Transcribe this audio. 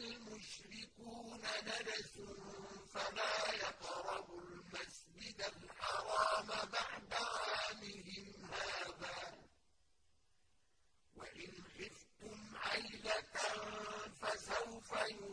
الْمُشْرِكُونَ نَجَسٌ فَلَا يَقْرَبُوا الْمَسْجِدَ الْحَرَامَ بَعْدَ عَامِهِمْ هَٰذَا ۚ. وَإِنْ خِفْتُمْ عَيْلَةً فَسَوْفَ يؤمنون